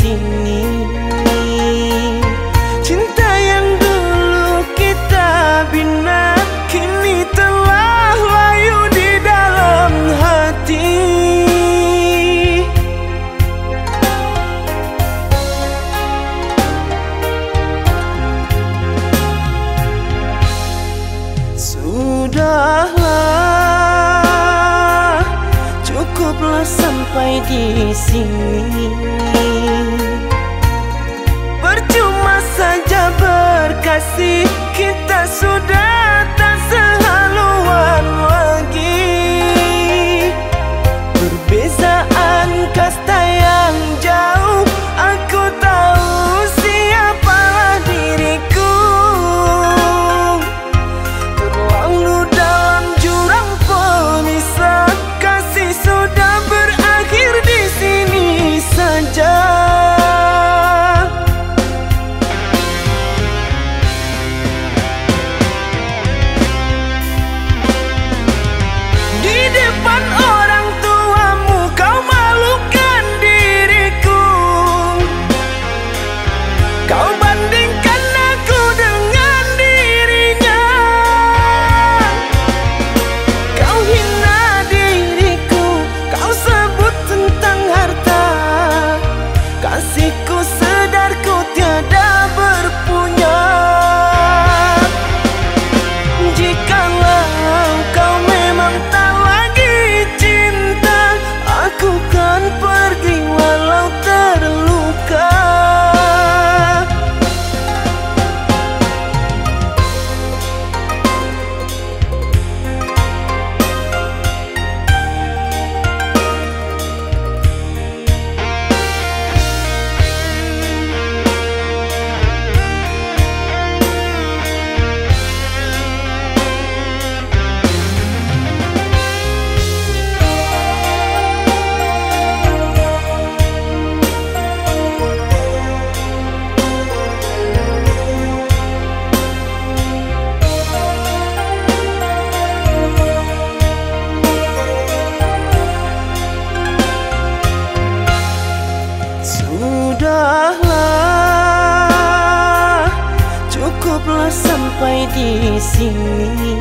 sini. Cinta yang dulu kita bina Kini telah layu di dalam hati. Sudahlah Cukuplah sampai di sini. kasih kita sudah kasih Sudahlah, cukuplah sampai di sini.